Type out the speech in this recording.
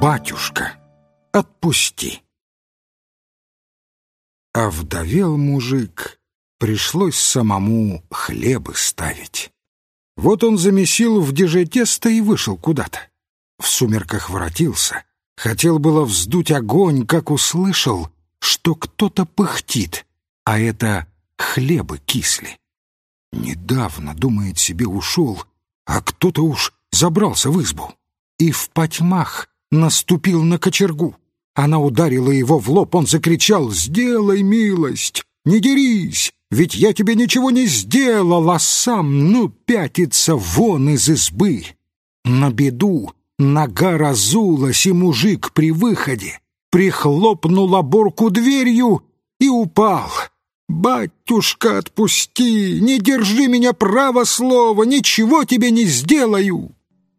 «Батюшка, отпусти!» А вдовел мужик, пришлось самому хлебы ставить. Вот он замесил в деже тесто и вышел куда-то. В сумерках воротился, хотел было вздуть огонь, как услышал, что кто-то пыхтит, а это хлебы кисли. Недавно, думает себе, ушел, а кто-то уж забрался в избу и в потьмах наступил на кочергу. Она ударила его в лоб, он закричал «Сделай милость! Не дерись! Ведь я тебе ничего не сделал, а сам, ну, пятится вон из избы!» На беду нога разулась, и мужик при выходе прихлопнул оборку дверью и упал. «Батюшка, отпусти! Не держи меня право слова! Ничего тебе не сделаю!»